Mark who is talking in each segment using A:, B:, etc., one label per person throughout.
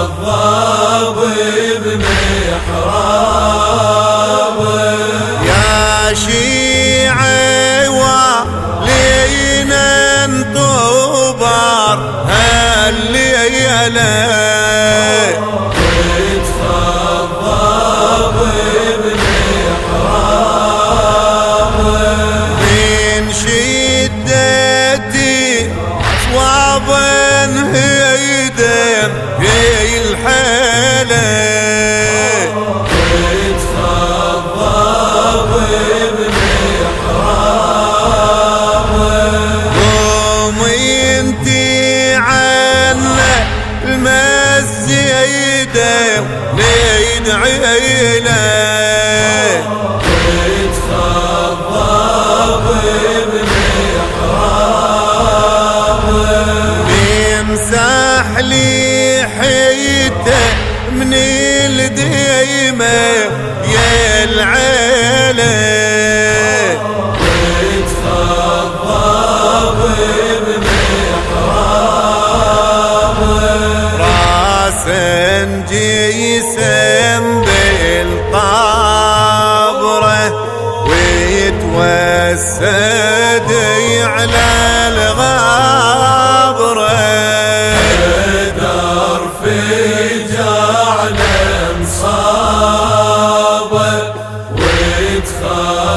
A: الضابب محراب.
B: يا شيعي ولينا انطبار هل ليلة السدي على الغابر
A: قدر في جعل مصابة ويتخضر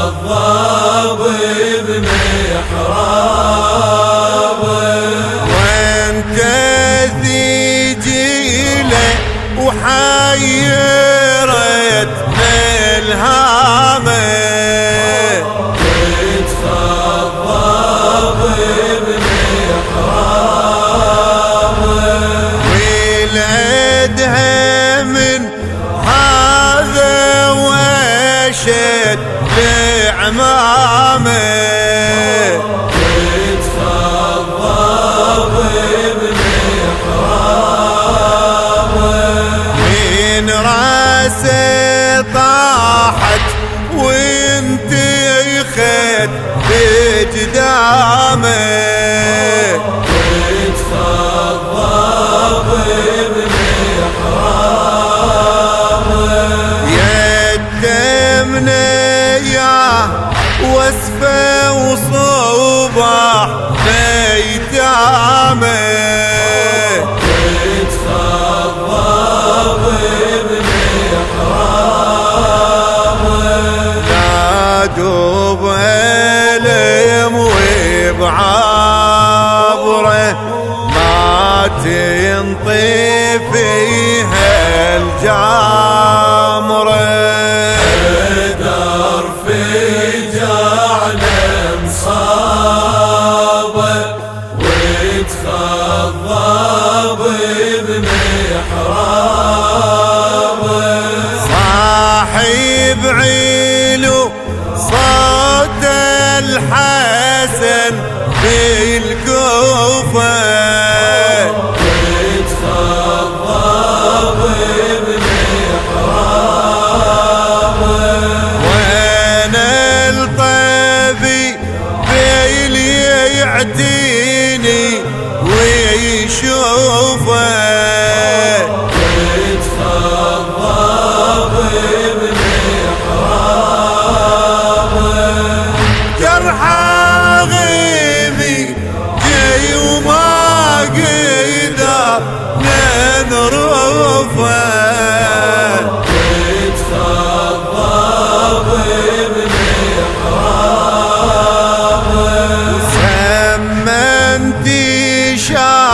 B: مشيت لعمامي. منيا وسفه وصوبة بيت عمي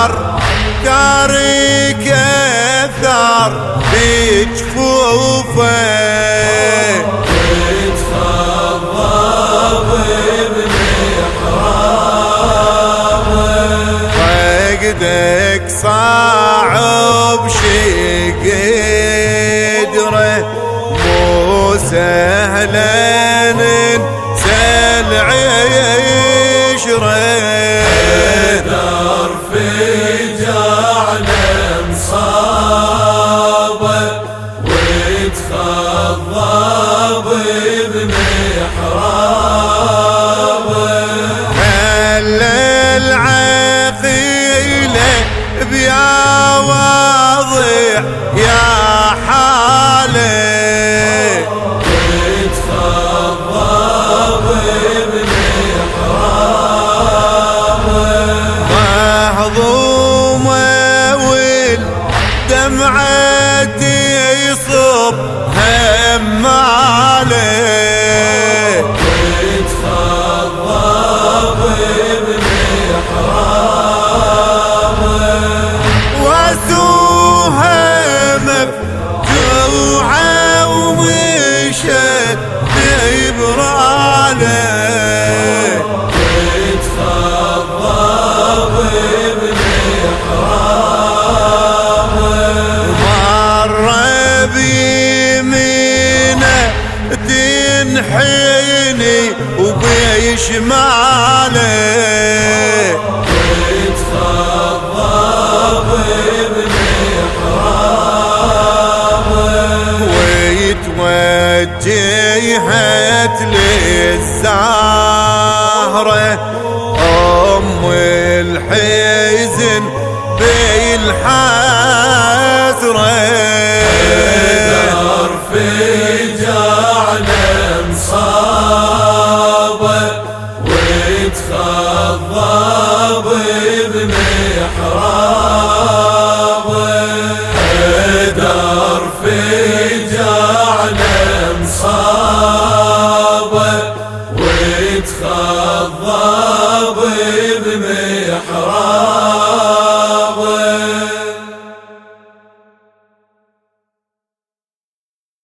B: الثار تاريك الثار بجفوفه صعب شي قدره مو سهلة. ولا العقيلة بيا واضح يا حال يميني وبي شمالي. وجهت للزهرة أم الحزن بالحسرة حذر في
A: جعل
B: صار أنصار